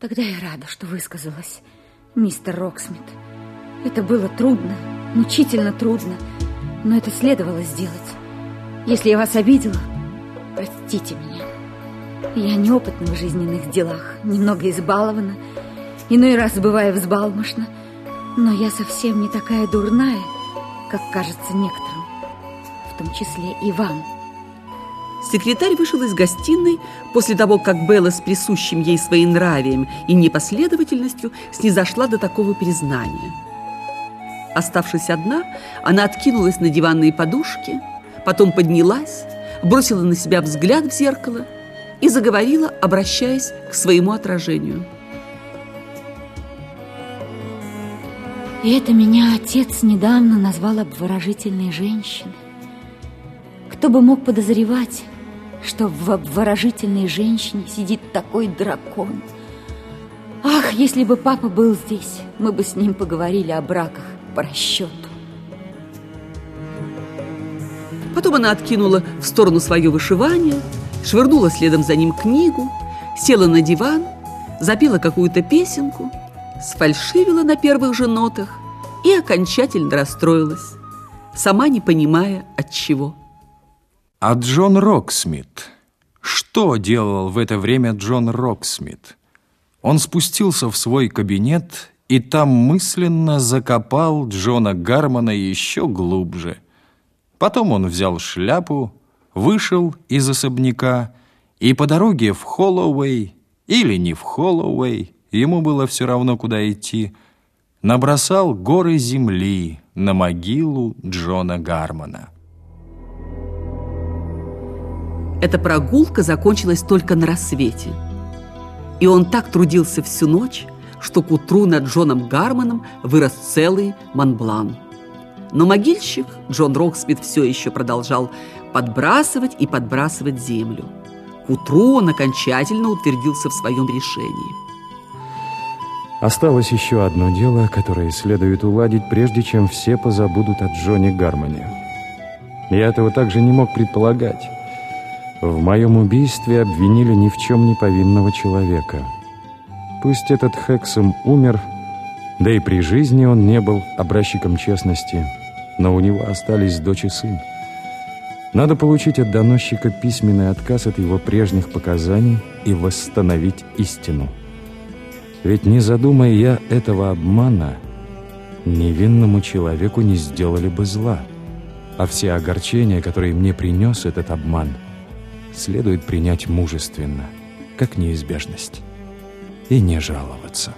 Тогда я рада, что высказалась, мистер Роксмит. Это было трудно, мучительно трудно, но это следовало сделать. Если я вас обидела, простите меня. Я неопытна в жизненных делах, немного избалована, иной раз бываю взбалмошна, но я совсем не такая дурная, как кажется некоторым, в том числе и вам. Секретарь вышел из гостиной после того, как Белла с присущим ей своим нравием и непоследовательностью снизошла до такого признания. Оставшись одна, она откинулась на диванные подушки, потом поднялась, бросила на себя взгляд в зеркало и заговорила, обращаясь к своему отражению. И это меня отец недавно назвал обворожительной женщиной. Кто бы мог подозревать, что в обворожительной женщине сидит такой дракон? Ах, если бы папа был здесь, мы бы с ним поговорили о браках по расчету. Потом она откинула в сторону свое вышивание, швырнула следом за ним книгу, села на диван, запела какую-то песенку, сфальшивила на первых же нотах и окончательно расстроилась, сама не понимая от чего. А Джон Роксмит? Что делал в это время Джон Роксмит? Он спустился в свой кабинет и там мысленно закопал Джона Гармона еще глубже. Потом он взял шляпу, вышел из особняка и по дороге в Холлоуэй или не в Холлоуэй, ему было все равно, куда идти, набросал горы земли на могилу Джона Гармона. Эта прогулка закончилась только на рассвете. И он так трудился всю ночь, что к утру над Джоном Гармоном вырос целый Монблан. Но могильщик Джон Роксмит все еще продолжал подбрасывать и подбрасывать землю. К утру он окончательно утвердился в своем решении. Осталось еще одно дело, которое следует уладить, прежде чем все позабудут о Джоне Гармоне. Я этого также не мог предполагать. В моем убийстве обвинили ни в чем не повинного человека. Пусть этот Хексом умер, да и при жизни он не был образчиком честности, но у него остались дочь и сын. Надо получить от доносчика письменный отказ от его прежних показаний и восстановить истину. Ведь не задумая я этого обмана, невинному человеку не сделали бы зла, а все огорчения, которые мне принес этот обман – следует принять мужественно, как неизбежность, и не жаловаться.